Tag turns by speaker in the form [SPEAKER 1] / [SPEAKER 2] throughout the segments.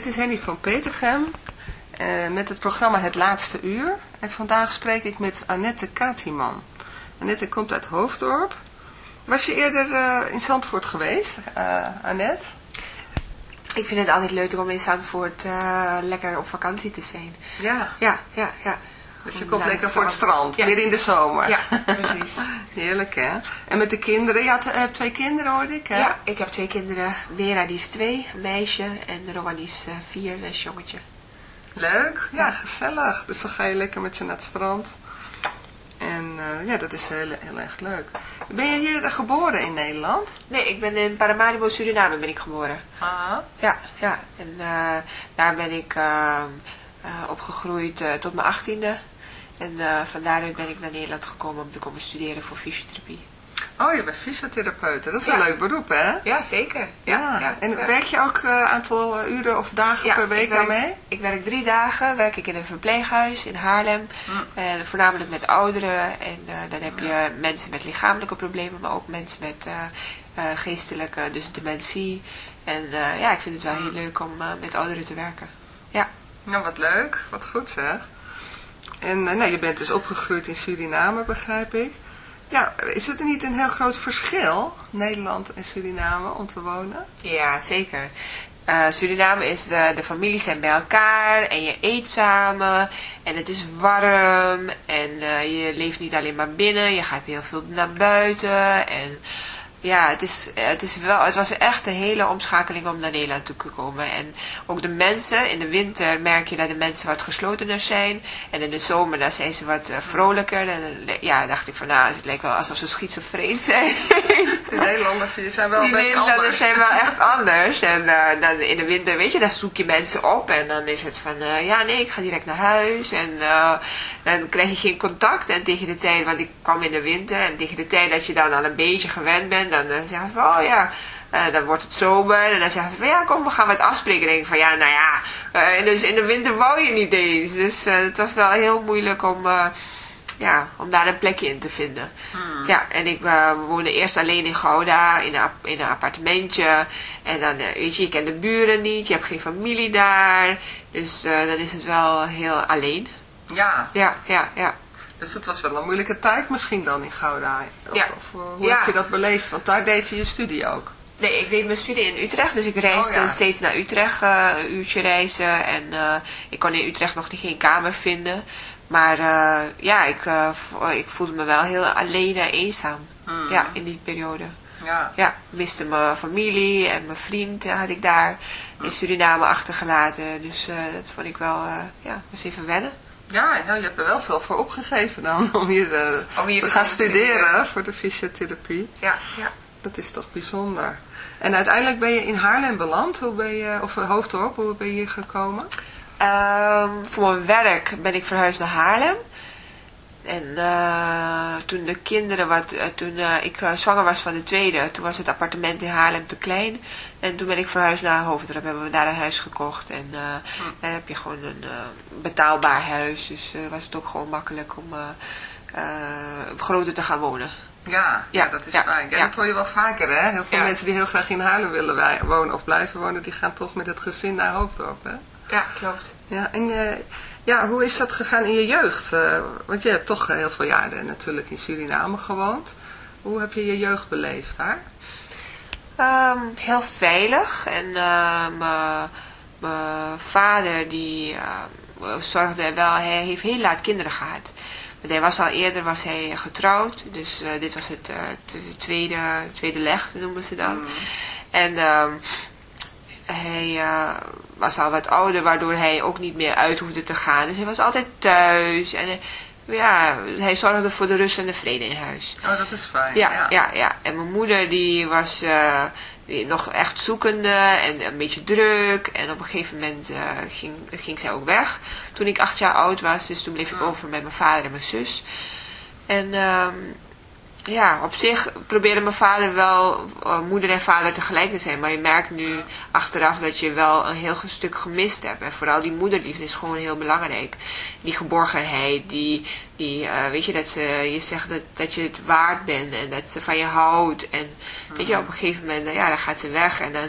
[SPEAKER 1] Dit is Henny van Petergem uh, met het programma Het Laatste Uur. En vandaag spreek ik met Annette Katiman. Annette komt uit Hoofddorp. Was je eerder uh, in Zandvoort geweest, uh, Annette?
[SPEAKER 2] Ik vind het altijd leuk om in Zandvoort lekker op vakantie te zijn.
[SPEAKER 1] Ja.
[SPEAKER 2] Ja, ja, ja.
[SPEAKER 1] Dus je komt lekker voor het strand, ja. midden in de zomer.
[SPEAKER 2] Ja, precies.
[SPEAKER 1] Heerlijk, hè? En met de kinderen? Je hebt twee kinderen, hoorde ik, hè?
[SPEAKER 2] Ja, ik heb twee kinderen. Vera, die is twee, een meisje. En Rowan, die is uh, vier, een jongetje.
[SPEAKER 1] Leuk. Ja, ja, gezellig. Dus dan ga je lekker met ze naar het strand. En uh, ja, dat is heel, heel erg leuk. Ben je hier geboren in Nederland?
[SPEAKER 2] Nee, ik ben in Paramaribo, Suriname ben ik geboren.
[SPEAKER 1] Aha.
[SPEAKER 2] Ja, ja. En uh, daar ben ik opgegroeid tot mijn achttiende. En uh, van daaruit ben ik naar Nederland gekomen om te komen studeren voor fysiotherapie.
[SPEAKER 1] Oh, je bent fysiotherapeut. Dat is een leuk beroep, hè?
[SPEAKER 2] Ja, zeker.
[SPEAKER 1] Ja. ja. En werk je ook een uh, aantal uren of dagen per week
[SPEAKER 2] ik
[SPEAKER 1] werk, daarmee?
[SPEAKER 2] Ik werk drie dagen. Werk ik in een verpleeghuis in Haarlem. Mm. En voornamelijk met ouderen. En uh, dan heb je mensen met lichamelijke problemen, maar ook mensen met geestelijke, dus dementie. En ja, ik vind het wel heel leuk om met ouderen te werken. Ja.
[SPEAKER 1] Nou, wat leuk. Wat goed zeg. En nou, je bent dus opgegroeid in Suriname, begrijp ik. Ja, is het niet een heel groot verschil, Nederland en Suriname, om te wonen?
[SPEAKER 2] Ja, zeker. Uh, Suriname is de, de families zijn bij elkaar en je eet samen en het is warm en uh, je leeft niet alleen maar binnen, je gaat heel veel naar buiten en ja, het, is, het, is wel, het was echt een hele omschakeling om naar Nederland toe te komen. En ook de mensen, in de winter merk je dat de mensen wat geslotener zijn. En in de zomer dan zijn ze wat uh, vrolijker. En ja, dacht ik van nou, het lijkt wel alsof ze schizofreen zijn.
[SPEAKER 1] De Nederlanders die zijn wel
[SPEAKER 2] die
[SPEAKER 1] een
[SPEAKER 2] Nederlanders
[SPEAKER 1] anders.
[SPEAKER 2] zijn wel echt anders. En uh, dan in de winter, weet je, dan zoek je mensen op. En dan is het van, uh, ja nee, ik ga direct naar huis. En dan krijg je geen contact. En tegen de tijd, want ik kwam in de winter. En tegen de tijd dat je dan al een beetje gewend bent dan uh, zeggen ze van, oh ja, uh, dan wordt het zomer. En dan zeggen ze van, ja, kom, we gaan wat afspreken. En denk ik van, ja, nou ja, uh, dus in de winter wou je niet eens. Dus het was wel heel moeilijk om, ja, om daar een plekje in te vinden.
[SPEAKER 1] Hmm.
[SPEAKER 2] Ja, en ik woonde eerst alleen in Gouda, in een, in een appartementje. En dan, weet je, je kent de buren niet, je hebt geen familie daar. Dus dan is het wel heel alleen.
[SPEAKER 1] Ja.
[SPEAKER 2] Ja, ja, ja.
[SPEAKER 1] Dus het was wel een moeilijke tijd misschien dan in Gouda. Of,
[SPEAKER 2] ja.
[SPEAKER 1] of hoe
[SPEAKER 2] ja.
[SPEAKER 1] heb je dat beleefd? Want daar deed je je studie ook.
[SPEAKER 2] Nee, ik deed mijn studie in Utrecht, dus ik reisde
[SPEAKER 1] Oh, ja.
[SPEAKER 2] steeds naar Utrecht, eh, een uurtje reizen. En eh, ik kon in Utrecht nog geen kamer vinden. Maar eh, ja, ik, eh, ik voelde me wel heel alleen en eenzaam.
[SPEAKER 1] Hmm.
[SPEAKER 2] Ja, in die periode.
[SPEAKER 1] Ja.
[SPEAKER 2] Ja, ik miste mijn familie en mijn vriend eh, had ik daar in Suriname achtergelaten. Dus eh, dat vond ik wel, eh, ja, was even wennen.
[SPEAKER 1] Ja, nou, je hebt er wel veel voor opgegeven dan, om hier, eh,
[SPEAKER 2] Om hier
[SPEAKER 1] te
[SPEAKER 2] te
[SPEAKER 1] gaan
[SPEAKER 2] gaan
[SPEAKER 1] studeren voor de fysiotherapie.
[SPEAKER 2] Ja, ja.
[SPEAKER 1] Dat is toch bijzonder. En uiteindelijk ben je in Haarlem beland, hoe ben je, of eh, Hoofddorp, hoe ben je hier gekomen?
[SPEAKER 2] Ehm, voor mijn werk ben ik verhuisd naar Haarlem. En eh, toen de kinderen, wat, eh, toen eh, ik zwanger was van de tweede, toen was het appartement in Haarlem te klein. En toen ben ik verhuisd naar Hoofddorp, hebben we daar een huis gekocht. En eh dan heb je gewoon een betaalbaar huis, dus was het ook gewoon makkelijk om groter te gaan wonen.
[SPEAKER 1] Ja, ja, dat is
[SPEAKER 2] ja,
[SPEAKER 1] fijn. Ja,
[SPEAKER 2] ja.
[SPEAKER 1] Dat hoor je wel vaker, hè? Heel veel
[SPEAKER 2] Ja.
[SPEAKER 1] mensen die heel graag in Haarlem willen wonen of blijven wonen, die gaan toch met het gezin naar Hoofddorp, hè?
[SPEAKER 2] Ja, klopt.
[SPEAKER 1] Ja, en ja, hoe is dat gegaan in je jeugd? Eh, want je hebt toch heel veel jaren natuurlijk in Suriname gewoond. Hoe heb je je jeugd beleefd daar?
[SPEAKER 2] Ehm, heel veilig. En eh, mijn- vader die eh, zorgde wel, hij heeft heel laat kinderen gehad. Want hij was al eerder was hij getrouwd. Dus eh, dit was het tweede, tweede leg, noemen ze dat. En ehm, hij eh, was al wat ouder, waardoor hij ook niet meer uit hoefde te gaan. Dus hij was altijd thuis. En eh, ja, hij zorgde voor de rust en de vrede in huis.
[SPEAKER 1] Oh, dat is fijn.
[SPEAKER 2] Ja, ja, ja. En mijn moeder die was eh, nog echt zoekende en een beetje druk. En op een gegeven moment ging, ging zij ook weg toen ik acht jaar oud was. Dus toen bleef ik over met mijn vader en mijn zus. En ehm, ja, op zich probeerde mijn vader wel eh, moeder en vader tegelijk te zijn. Maar je merkt nu achteraf dat je wel een heel stuk gemist hebt. En vooral die moederliefde is gewoon heel belangrijk. Die geborgenheid, die, die eh, weet je, dat ze je zegt dat, dat je het waard bent en dat ze van je houdt. En weet je, op een gegeven moment, eh, ja, dan gaat ze weg en dan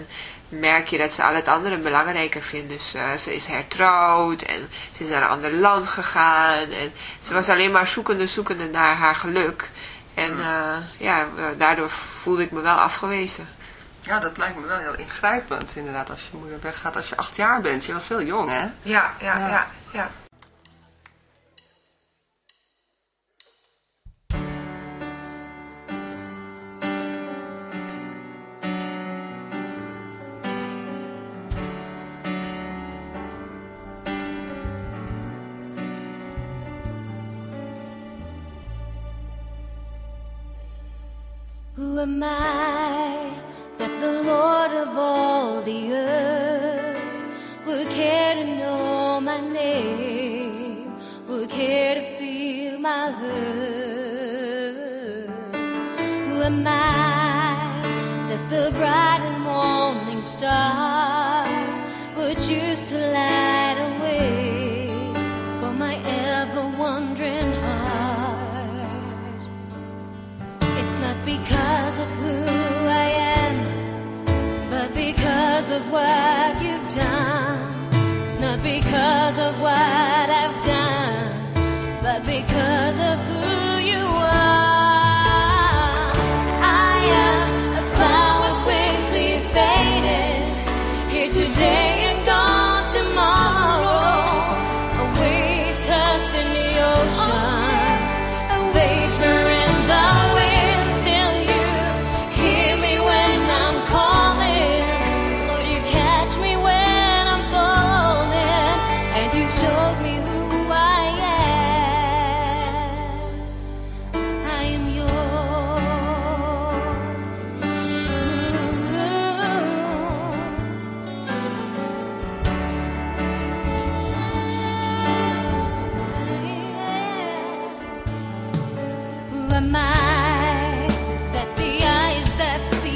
[SPEAKER 2] merk je dat ze al het andere belangrijker vindt. Dus eh, ze is hertrouwd en ze is naar een ander land gegaan. En ze was alleen maar zoekende, zoekende naar haar geluk. En eh, ja, eh, daardoor voelde ik me wel afgewezen.
[SPEAKER 1] Ja, dat lijkt me wel heel ingrijpend inderdaad als je moeder weggaat als je acht jaar bent. Je was heel jong, hè?
[SPEAKER 2] Ja, ja,
[SPEAKER 1] Ja.
[SPEAKER 2] ja, ja.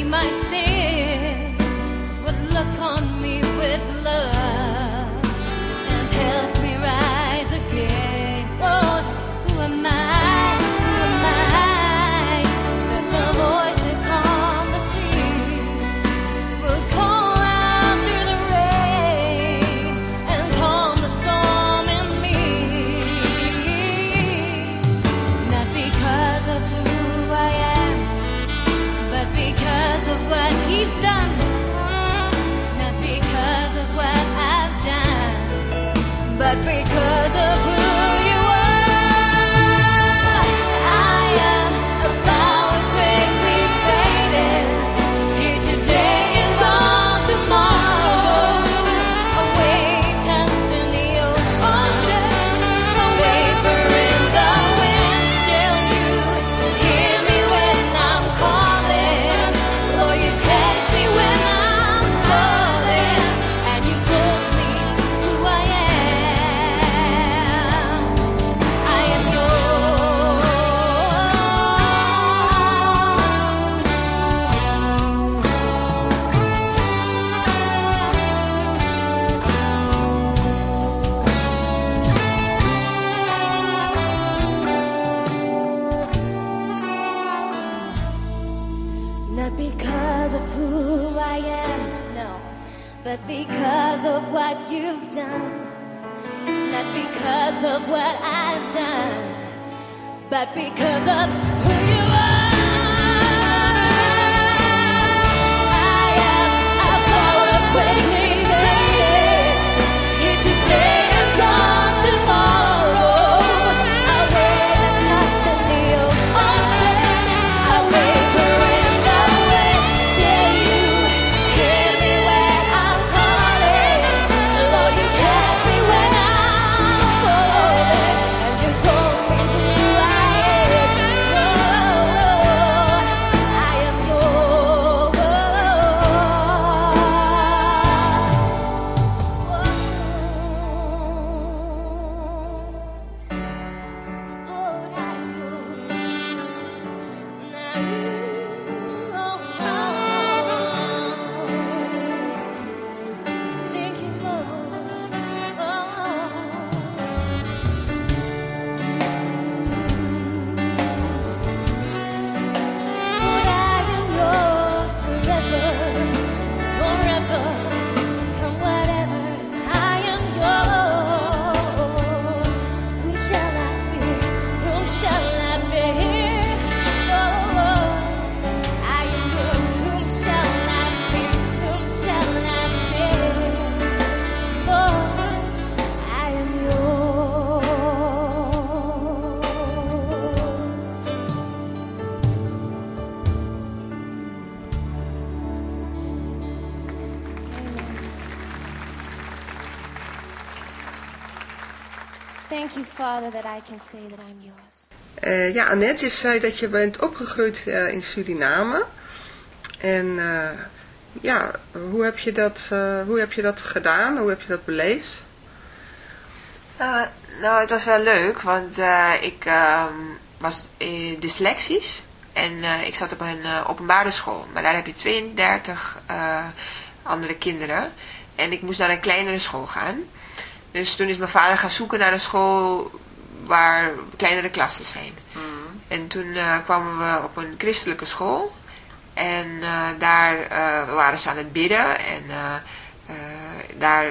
[SPEAKER 3] My sin. Would look on me with love but because of who you are.
[SPEAKER 1] Ja, Annette, je zei dat je bent opgegroeid eh, in Suriname. En eh, ja, hoe heb, je dat, eh, hoe heb je dat gedaan? Hoe heb je dat beleefd?
[SPEAKER 2] Nou, het was wel leuk, want ik ehm, was dyslexisch en ik zat op een openbare school. Maar daar heb je 32 uh, andere kinderen en ik moest naar een kleinere school gaan. Dus toen is mijn vader gaan zoeken naar een school waar kleinere klassen zijn.
[SPEAKER 1] Mm.
[SPEAKER 2] En toen uh, kwamen we op een christelijke school en uh, daar uh, waren ze aan het bidden en daar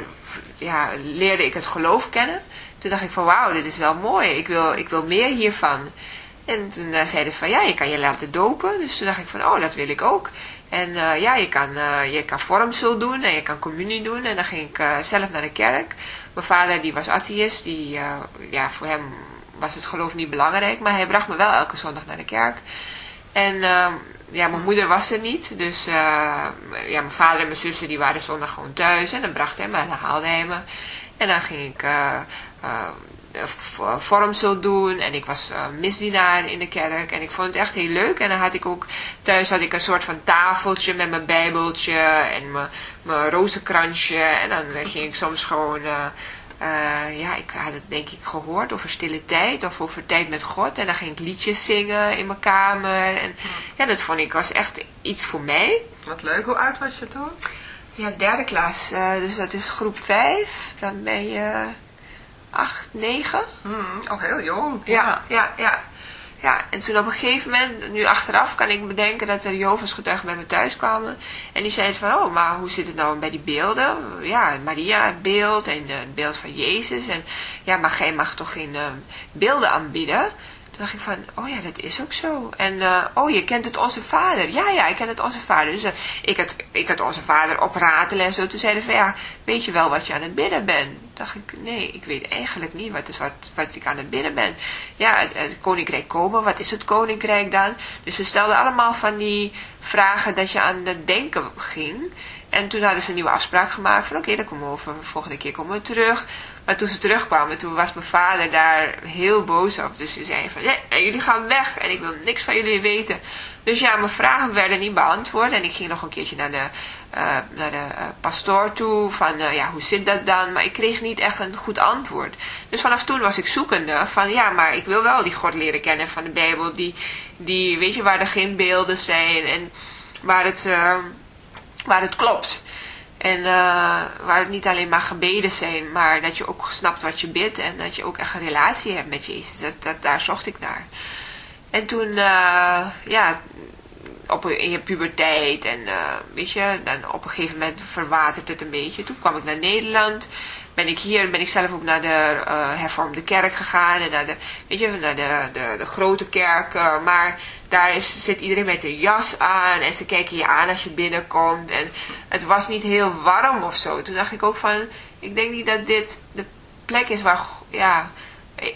[SPEAKER 2] ja, leerde ik het geloof kennen. Toen dacht ik van wauw, dit is wel mooi, ik wil, ik wil meer hiervan. En toen zeiden ze van ja, je kan je laten dopen. Dus toen dacht ik van oh, dat wil ik ook. En ja, je kan, uh, je kan vormsel doen en je kan communie doen. En dan ging ik zelf naar de kerk. Mijn vader die was atheïst, die, ja, voor hem was het geloof niet belangrijk. Maar hij bracht me wel elke zondag naar de kerk. En ja, mijn moeder was er niet. Dus ja, mijn vader en mijn zussen die waren zondag gewoon thuis. En dan bracht hij me en dan haalde hij me. En dan ging ik vormsel doen en ik was uh, misdienaar in de kerk en ik vond het echt heel leuk en dan had ik ook thuis had ik een soort van tafeltje met mijn bijbeltje en mijn rozenkransje en dan ging ik soms gewoon uh, ja ik had het denk ik gehoord over stille tijd of over tijd met God en dan ging ik liedjes zingen in mijn kamer en ja dat vond ik was echt iets voor mij.
[SPEAKER 1] Wat leuk, hoe oud was je toen?
[SPEAKER 2] Ja, derde klas, dus dat is groep 5, dan ben je 8, 9.
[SPEAKER 1] Mm, oh, heel jong.
[SPEAKER 2] Ja, ja, ja. Ja, en toen op een gegeven moment, nu achteraf kan ik bedenken dat er Jovens getuigen bij me thuis kwamen. En die zeiden van, oh, maar hoe zit het nou bij die beelden? Ja, Maria het beeld en uh, het beeld van Jezus. En ja, maar jij mag toch geen uh, beelden aanbieden? Toen dacht ik van, oh ja, dat is ook zo. En, uh, oh, je kent het Onze Vader. Ja, ja, ik ken het Onze Vader. Dus uh, ik, had, ik had Onze Vader opratelen en zo. Toen zeiden van, ja, weet je wel wat je aan het bidden bent? dacht ik, nee, ik weet eigenlijk niet wat is wat, wat ik aan het bidden ben. Ja, het, het koninkrijk komen, wat is het koninkrijk dan? Dus ze stelden allemaal van die vragen dat je aan het denken ging. En toen hadden ze een nieuwe afspraak gemaakt van oké, dan komen we over, de volgende keer komen we terug. Maar toen ze terugkwamen, toen was mijn vader daar heel boos op. Dus ze zei van, ja, jullie gaan weg en ik wil niks van jullie weten. Dus ja, mijn vragen werden niet beantwoord. En ik ging nog een keertje naar de, uh, naar de uh, pastoor toe. Van, uh, ja, hoe zit dat dan? Maar ik kreeg niet echt een goed antwoord. Dus vanaf toen was ik zoekende. Van, ja, maar ik wil wel die God leren kennen van de Bijbel. Die, die weet je, waar er geen beelden zijn. En waar het, waar het klopt. En uh, waar het niet alleen maar gebeden zijn, maar dat je ook snapt wat je bidt en dat je ook echt een relatie hebt met Jezus. Dat, daar zocht ik naar. En toen, uh, ja, op, in je puberteit en eh, weet je, dan op een gegeven moment verwatert het een beetje. Toen kwam ik naar Nederland, ben ik hier, ben ik zelf ook naar de hervormde kerk gegaan en naar de, weet je, naar de, de, de grote kerk, maar daar zit iedereen met een jas aan en ze kijken je aan als je binnenkomt en het was niet heel warm of zo. Toen dacht ik ook van, ik denk niet dat dit de plek is waar, ja,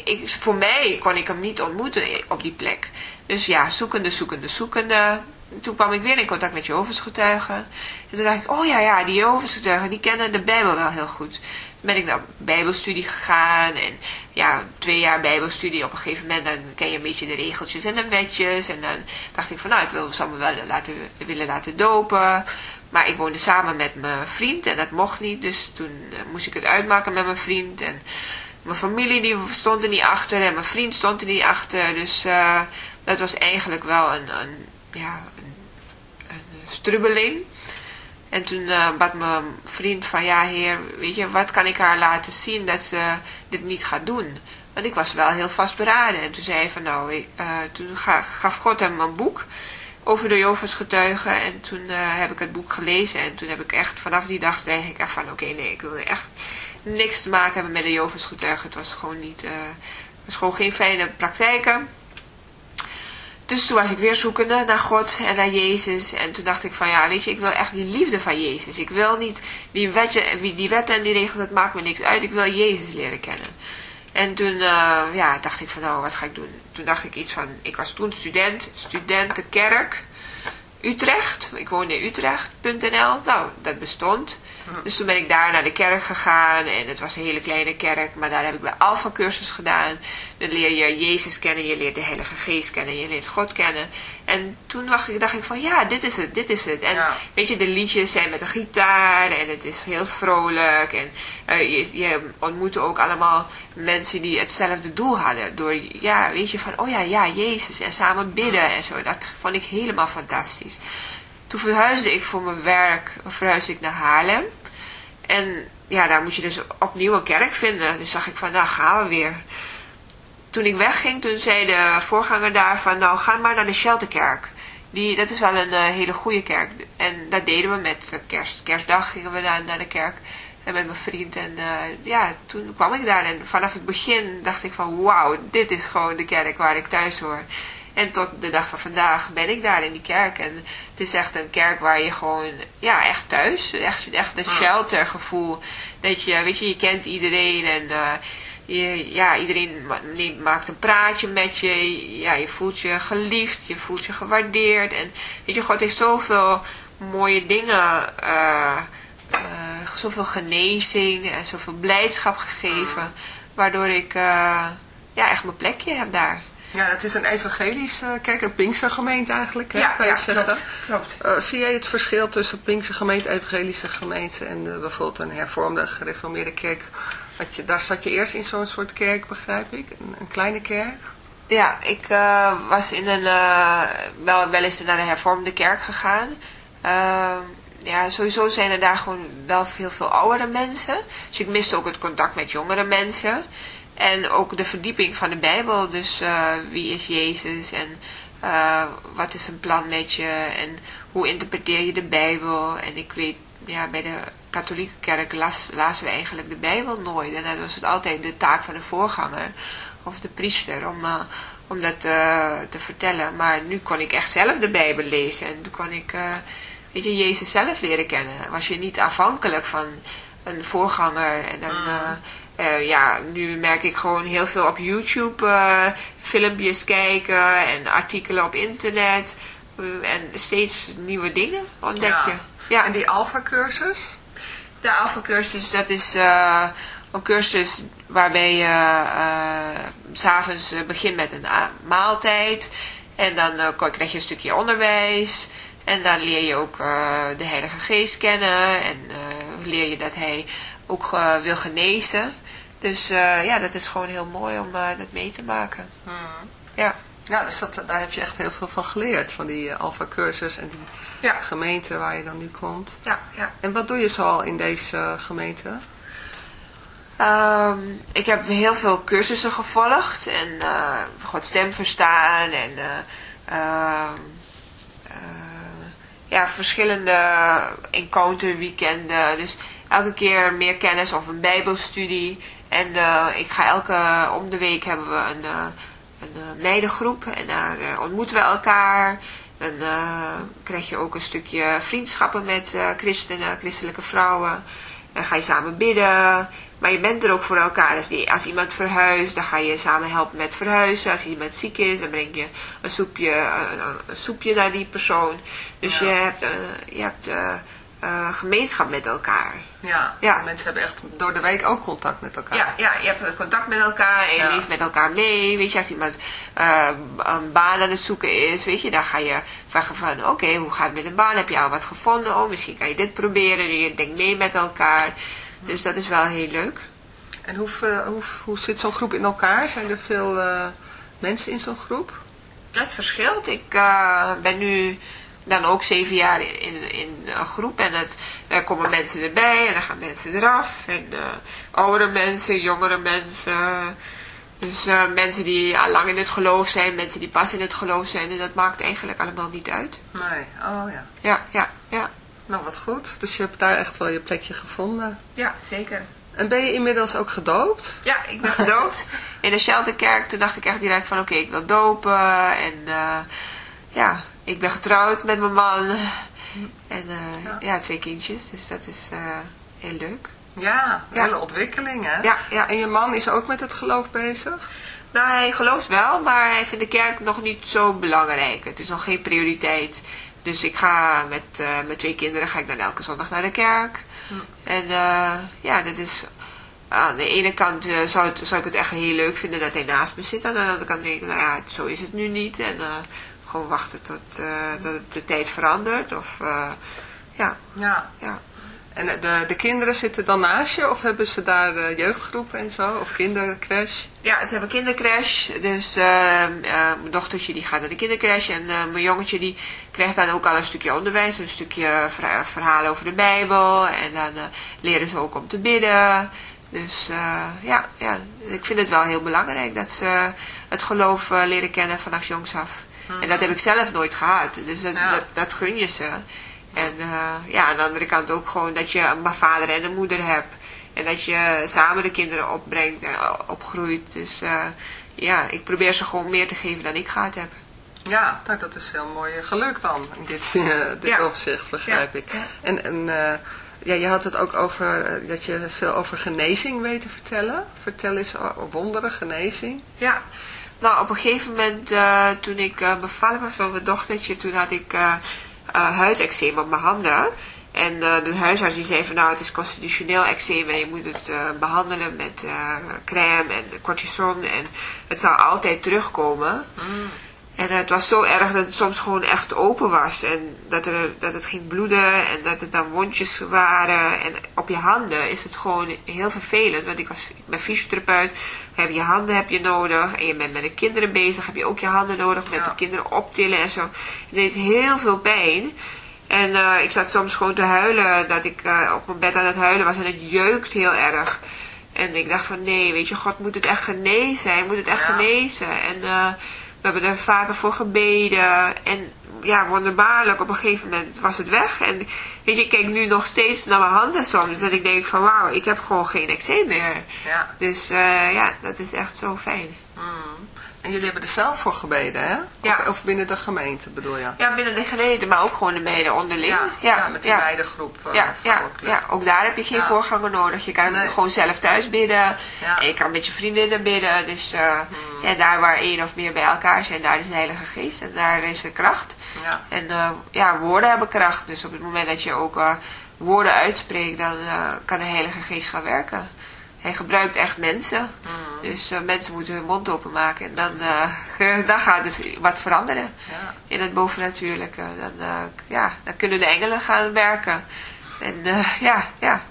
[SPEAKER 2] ik, voor mij kon ik hem niet ontmoeten op die plek. Dus ja, zoekende, zoekende, zoekende. Toen kwam ik weer in contact met Jehovah's getuigen. En toen dacht ik, oh ja, ja, die Jehovah's getuigen, die kennen de Bijbel wel heel goed. Toen ben ik naar bijbelstudie gegaan. En ja, twee jaar bijbelstudie. Op een gegeven moment dan ken je een beetje de regeltjes en de wetjes. En dan dacht ik van, nou, ik wil, me wel laten, willen laten dopen. Maar ik woonde samen met mijn vriend en dat mocht niet. Dus toen eh, moest ik het uitmaken met mijn vriend. En mijn familie die stond er niet achter en mijn vriend stond er niet achter. Dus uh, dat was eigenlijk wel een, een ja, een, een, strubbeling. En toen uh, bad mijn vriend van, ja heer, weet je, wat kan ik haar laten zien dat ze dit niet gaat doen? Want ik was wel heel vastberaden. En toen zei hij van, nou, ik, uh, toen gaf God hem een boek over de Jovens getuigen. En toen heb ik het boek gelezen. En toen heb ik echt, vanaf die dag zei ik echt van, oké, nee, ik wil echt niks te maken hebben met de Jovens getuigen. Het was gewoon niet, het was gewoon geen fijne praktijken. Dus toen was ik weer zoekende naar God en naar Jezus. En toen dacht ik van ja, weet je, ik wil echt die liefde van Jezus. Ik wil niet die, wetje, die wetten en die regels, dat maakt me niks uit. Ik wil Jezus leren kennen. En toen uh, ja, dacht ik van nou, wat ga ik doen? Toen dacht ik iets van, ik was toen student, studentenkerk. Utrecht. Ik woonde in Utrecht.nl. Nou, dat bestond. Dus toen ben ik daar naar de kerk gegaan. En het was een hele kleine kerk. Maar daar heb ik bij Alpha cursus gedaan. Dan leer je Jezus kennen. Je leert de Heilige Geest kennen. Je leert God kennen. En toen dacht ik, dacht ik van ja, dit is het. Dit is het. En weet je, de liedjes zijn met een gitaar. En het is heel vrolijk. En uh, je, je ontmoette ook allemaal mensen die hetzelfde doel hadden. Door, ja, weet je, van oh ja, ja, Jezus. En samen bidden en zo. Dat vond ik helemaal fantastisch. Toen verhuisde ik voor mijn werk, verhuisde ik naar Haarlem. En ja, daar moet je dus opnieuw een kerk vinden. Dus dacht ik van, nou gaan we weer. Toen ik wegging, toen zei de voorganger daar van, nou ga maar naar de Shelterkerk. Die, dat is wel een uh, hele goede kerk. En dat deden we met kerst, kerstdag gingen we daar naar de kerk. En met mijn vriend. En uh, ja, toen kwam ik daar. En vanaf het begin dacht ik van, wauw, dit is gewoon de kerk waar ik thuis hoor. En tot de dag van vandaag ben ik daar in die kerk. En het is echt een kerk waar je gewoon, ja, echt thuis. Echt, echt een sheltergevoel. Dat je, weet je, je kent iedereen en uh, je, ja, iedereen maakt een praatje met je. Ja, je voelt je geliefd, je voelt je gewaardeerd. En weet je, God heeft zoveel mooie dingen, uh, uh, zoveel genezing en zoveel blijdschap gegeven. Waardoor ik, ja, echt mijn plekje heb daar.
[SPEAKER 1] Ja, het is een evangelische kerk, een Pinkstergemeente eigenlijk, hè,
[SPEAKER 2] ja,
[SPEAKER 1] kan je
[SPEAKER 2] ja,
[SPEAKER 1] zeggen.
[SPEAKER 2] Klopt, klopt.
[SPEAKER 1] Uh, zie jij het verschil tussen Pinkstergemeente, evangelische gemeente en uh, bijvoorbeeld een hervormde, gereformeerde kerk? Je, daar zat je eerst in zo'n soort kerk, begrijp ik? Een, een kleine kerk?
[SPEAKER 2] Ja, ik uh, was in een, wel, wel eens naar een hervormde kerk gegaan. ja, sowieso zijn er daar gewoon wel heel veel oudere mensen. Dus ik miste ook het contact met jongere mensen. En ook de verdieping van de Bijbel. Dus uh, wie is Jezus en uh, wat is een plan met je en hoe interpreteer je de Bijbel. En ik weet, ja, bij de katholieke kerk las, lazen we eigenlijk de Bijbel nooit. En dat was het altijd de taak van de voorganger of de priester om, uh, om dat te vertellen. Maar nu kon ik echt zelf de Bijbel lezen en toen kon ik, weet je, Jezus zelf leren kennen. Was je niet afhankelijk van een voorganger en dan... Uh, ja, nu merk ik gewoon heel veel op YouTube uh, filmpjes kijken en artikelen op internet. Uh, en steeds nieuwe dingen ontdek je.
[SPEAKER 1] Ja. ja. En die alfa-cursus?
[SPEAKER 2] De alfa-cursus, dat is een cursus waarbij je s'avonds begint met een maaltijd. En dan krijg je een stukje onderwijs. En dan leer je ook de Heilige Geest kennen. En leer je dat hij ook wil genezen. Dus uh, ja, dat is gewoon heel mooi om uh, dat mee te maken.
[SPEAKER 1] Hmm.
[SPEAKER 2] Ja.
[SPEAKER 1] Ja, dus dat, daar heb je echt heel veel van geleerd. Van die uh, Alpha cursus en die ja. gemeente waar je dan nu komt.
[SPEAKER 2] Ja, ja.
[SPEAKER 1] En wat doe je zoal in deze gemeente?
[SPEAKER 2] Um, ik heb heel veel cursussen gevolgd. En God stem verstaan. En ja, verschillende encounter weekenden. Dus elke keer meer kennis of een bijbelstudie. En eh, ik ga elke, om de week hebben we een, uh, een uh, meidengroep en daar ontmoeten we elkaar. Dan krijg je ook een stukje vriendschappen met christenen, christelijke vrouwen. Dan ga je samen bidden. Maar je bent er ook voor elkaar. Dus als iemand verhuist, dan ga je samen helpen met verhuizen. Als iemand ziek is, dan breng je een soepje, een, soepje naar die persoon. Dus je hebt, je hebt uh, gemeenschap met elkaar.
[SPEAKER 1] Ja, ja, mensen hebben echt door de week ook contact met elkaar.
[SPEAKER 2] Ja, ja je hebt contact met elkaar en je leeft met elkaar mee. Weet je, als iemand uh, een baan aan het zoeken is, weet je, dan ga je vragen van, oké, hoe gaat het met een baan? Heb je al wat gevonden? Oh, misschien kan je dit proberen. Je denkt mee met elkaar. Dus dat is wel heel leuk.
[SPEAKER 1] En hoe, hoe, hoe zit zo'n groep in elkaar? Zijn er veel uh, mensen in zo'n groep?
[SPEAKER 2] Het verschilt. Ik ben nu dan ook zeven jaar in, in, een groep. En het, er komen mensen erbij en dan gaan mensen eraf. En uh, oudere mensen, jongere mensen. Dus uh, mensen die al lang in het geloof zijn, mensen die pas in het geloof zijn. En dat maakt eigenlijk allemaal niet uit.
[SPEAKER 1] Nee, oh ja.
[SPEAKER 2] Ja, ja, ja.
[SPEAKER 1] Nou, wat goed. Dus je hebt daar echt wel je plekje gevonden.
[SPEAKER 2] Ja, zeker.
[SPEAKER 1] En ben je inmiddels ook gedoopt?
[SPEAKER 2] Ja, ik ben gedoopt. in de Shelterkerk, toen dacht ik echt direct van, oké, ik wil dopen. En uh, ja, ik ben getrouwd met mijn man. En uh, ja. ja. twee kindjes. Dus dat is uh, heel leuk.
[SPEAKER 1] Ja, ja, hele ontwikkeling hè?
[SPEAKER 2] Ja, ja.
[SPEAKER 1] En je man is ook met het geloof bezig?
[SPEAKER 2] Nou, hij gelooft wel, maar hij vindt de kerk nog niet zo belangrijk. Het is nog geen prioriteit. Dus ik ga met uh, mijn twee kinderen ga ik dan elke zondag naar de kerk. Hm. En ja, dat is... Aan de ene kant zou, het, zou ik het echt heel leuk vinden dat hij naast me zit. Aan de andere kant denk ik, nou ja, zo is het nu niet. En gewoon wachten tot, uh, de tijd verandert. Of, uh, ja.
[SPEAKER 1] ja. ja. En de, de kinderen zitten dan naast je? Of hebben ze daar uh, jeugdgroepen en zo? Of kindercrash?
[SPEAKER 2] Ja, ze hebben kindercrash. Dus mijn dochtertje die gaat naar de kindercrash. En mijn jongetje die krijgt dan ook al een stukje onderwijs. Een stukje verhalen over de Bijbel. En dan leren ze ook om te bidden. Dus ja, ja, ik vind het wel heel belangrijk dat ze het geloof leren kennen vanaf jongs af. En dat heb ik zelf nooit gehad. Dus dat, dat, dat, gun je ze. En uh, ja, aan de andere kant ook gewoon dat je een vader en een moeder hebt. En dat je samen de kinderen opbrengt en eh, opgroeit. Dus uh, ja, ik probeer ze gewoon meer te geven dan ik gehad heb.
[SPEAKER 1] Ja, nou, dat is heel mooi gelukt dan, in dit, dit opzicht, begrijp ik. En, en ja, je had het ook over, dat je veel over genezing weet te vertellen. Vertel eens wonderen, genezing.
[SPEAKER 2] Ja, nou, op een gegeven moment, uh, toen ik uh, bevallen was van mijn dochtertje, toen had ik uh, op mijn handen. En de huisarts die zei van nou, het is constitutioneel eczeem en je moet het behandelen met crème en cortison. En het zal altijd terugkomen. Mm. En het was zo erg dat het soms gewoon echt open was. En dat, er, dat het ging bloeden en dat het dan wondjes waren. En op je handen is het gewoon heel vervelend. Want ik, was, ik ben fysiotherapeut. Heb je handen heb je nodig. En je bent met de kinderen bezig. Heb je ook je handen nodig. Met de kinderen optillen en zo. Het deed heel veel pijn. En uh, ik zat soms gewoon te huilen. Dat ik uh, op mijn bed aan het huilen was. En het jeukt heel erg. En ik dacht van nee, weet je, God moet het echt genezen. Hij moet het echt genezen. En... Uh, we hebben er vaker voor gebeden. En ja, wonderbaarlijk, op een gegeven moment was het weg. En weet je, ik kijk nu nog steeds naar mijn handen soms. En ik denk van wauw, ik heb gewoon geen eczeem meer. Ja. Dus uh, ja, dat is echt zo fijn.
[SPEAKER 1] Mm. En jullie hebben er zelf voor gebeden, hè? Ja. Of, binnen de gemeente, bedoel je?
[SPEAKER 2] Ja, binnen de gemeente, maar ook gewoon de mede onderling.
[SPEAKER 1] Ja, ja, met die ja. groep.
[SPEAKER 2] Uh, ja, ja, ook daar heb je geen voorganger nodig. Je kan gewoon zelf thuis bidden. En je kan met je vriendinnen bidden. Dus uh, hmm. ja, daar waar één of meer bij elkaar zijn, daar is de Heilige Geest. En daar is er kracht. Ja. En uh, ja, woorden hebben kracht. Dus op het moment dat je ook woorden uitspreekt, dan kan de Heilige Geest gaan werken hij gebruikt echt mensen. Mm. Dus uh, mensen moeten hun mond openmaken. En dan, uh, dan gaat het wat veranderen ja. in het bovennatuurlijke. Dan, uh, ja, dan kunnen de engelen gaan werken. En ja, ja.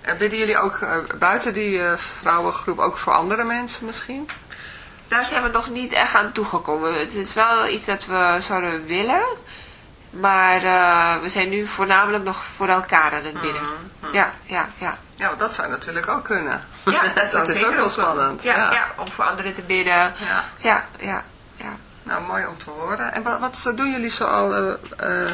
[SPEAKER 1] En bidden jullie ook buiten die vrouwengroep ook voor andere mensen misschien?
[SPEAKER 2] Daar zijn we nog niet echt aan toegekomen. Het is wel iets dat we zouden willen. Maar we zijn nu voornamelijk nog voor elkaar aan het bidden. Mm-hmm. Ja, ja, ja.
[SPEAKER 1] Ja, want dat zou natuurlijk ook kunnen. Ja, dat, is ook wel spannend.
[SPEAKER 2] Ja, ja. om voor anderen te bidden. Ja, ja, ja. ja.
[SPEAKER 1] Nou, mooi om te horen. En wat, wat doen jullie zo al... eh, eh,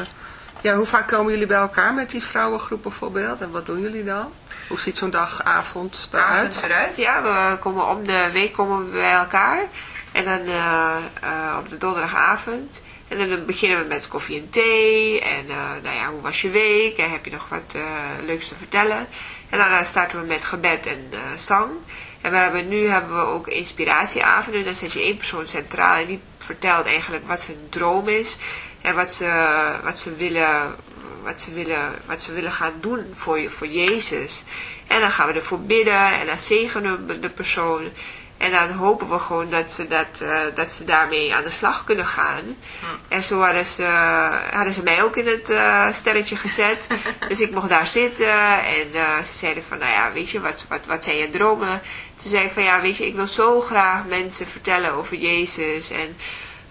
[SPEAKER 1] ja, hoe vaak komen jullie bij elkaar met die vrouwengroep bijvoorbeeld? En wat doen jullie dan? Hoe ziet zo'n dagavond eruit?
[SPEAKER 2] Avond eruit, ja. We komen om de week komen we bij elkaar. En dan eh, eh, op de donderdagavond. En dan beginnen we met koffie en thee. En eh, nou ja, hoe was je week? En heb je nog wat eh, leuks te vertellen? En dan eh, starten we met gebed en eh, zang. En we hebben, nu hebben we ook inspiratieavonden. Dan zet je één persoon centraal en die vertelt eigenlijk wat zijn droom is. En wat ze, wat ze willen wat ze willen, wat ze willen gaan doen voor, voor Jezus. En dan gaan we ervoor bidden en dan zegenen we de persoon. En dan hopen we gewoon dat ze, dat, eh, dat ze daarmee aan de slag kunnen gaan. En zo hadden ze, hadden ze mij ook in het eh, sterretje gezet. dus ik mocht daar zitten. En eh, ze zeiden van, nou ja, weet je, wat, wat, wat zijn je dromen? Toen zei ik van, ja, weet je, ik wil zo graag mensen vertellen over Jezus. En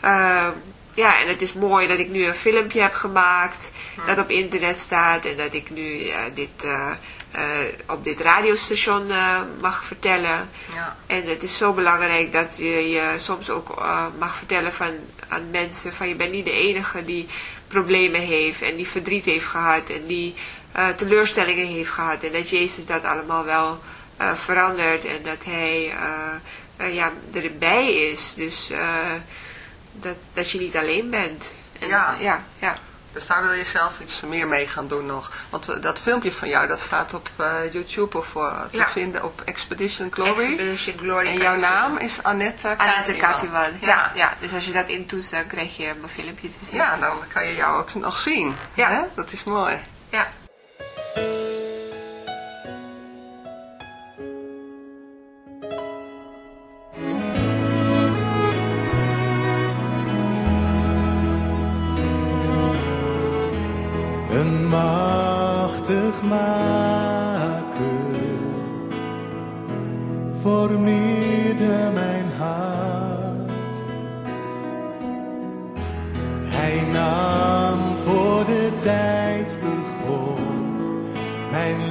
[SPEAKER 2] Ehm, ja, en het is mooi dat ik nu een filmpje heb gemaakt dat op internet staat en dat ik nu dit eh, op dit radiostation eh, mag vertellen.
[SPEAKER 1] Ja.
[SPEAKER 2] En het is zo belangrijk dat je, je soms ook eh, mag vertellen van, aan mensen van je bent niet de enige die problemen heeft en die verdriet heeft gehad en die teleurstellingen heeft gehad. En dat Jezus dat allemaal wel verandert en dat hij ja, erbij is. Dus dat, dat je niet alleen bent. En,
[SPEAKER 1] Ja.
[SPEAKER 2] ja, ja.
[SPEAKER 1] Dus daar wil je zelf iets meer mee gaan doen nog. Want eh, dat filmpje van jou, dat staat op eh, YouTube of eh, te
[SPEAKER 2] Ja.
[SPEAKER 1] vinden op Expedition Glory.
[SPEAKER 2] Expedition Glory.
[SPEAKER 1] En jouw naam is Annette
[SPEAKER 2] Annette. Ja.
[SPEAKER 1] Ja.
[SPEAKER 2] Ja. dus als je dat intoetst, dan krijg je mijn filmpje te zien.
[SPEAKER 1] Ja, dan kan je jou ook nog zien.
[SPEAKER 2] Ja.
[SPEAKER 1] Hè? Dat is mooi.
[SPEAKER 2] ja.
[SPEAKER 4] Formeerde mijn hart. Hij nam voor de tijd begon mijn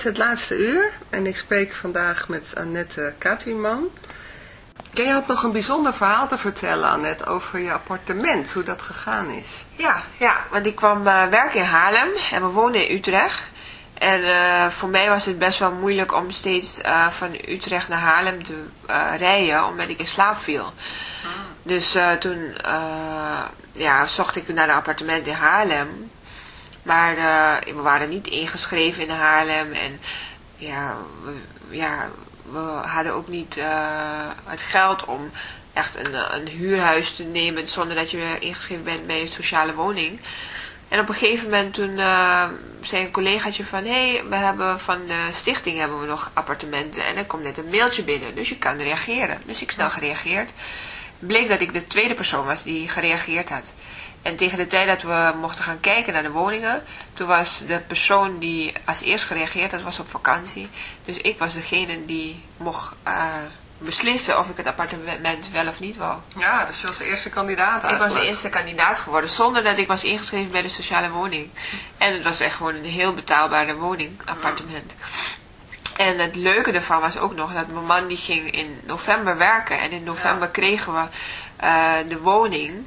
[SPEAKER 1] is het laatste uur en ik spreek vandaag met Annette Katiman. Jij had nog een bijzonder verhaal te vertellen, Annette, over je appartement, hoe dat gegaan is.
[SPEAKER 2] Ja, ja, want ik kwam eh, werken in Haarlem en we woonden in Utrecht. En eh, voor mij was het best wel moeilijk om steeds eh, van Utrecht naar Haarlem te rijden, omdat ik in slaap viel. Dus eh, toen ja, zocht ik naar een appartement in Haarlem. Maar eh, we waren niet ingeschreven in Haarlem. En ja, we, ja, we hadden ook niet eh, het geld om echt een, een huurhuis te nemen zonder dat je ingeschreven bent bij een sociale woning. En op een gegeven moment toen eh, zei een collegaatje van, hé, hey, we hebben van de stichting hebben we nog appartementen en er komt net een mailtje binnen, dus je kan reageren. Dus ik snel gereageerd. Bleek dat ik de tweede persoon was die gereageerd had. En tegen de tijd dat we mochten gaan kijken naar de woningen, toen was de persoon die als eerst gereageerd had, was op vakantie. Dus ik was degene die mocht eh, beslissen of ik het appartement wel of niet wou.
[SPEAKER 1] Ja, dus je was de eerste kandidaat
[SPEAKER 2] Ik was
[SPEAKER 1] eigenlijk.
[SPEAKER 2] de eerste kandidaat geworden, zonder dat ik was ingeschreven bij de sociale woning. En het was echt gewoon een heel betaalbare woning, appartement. En het leuke ervan was ook nog dat mijn man die ging in november werken. En in november kregen we eh, de woning.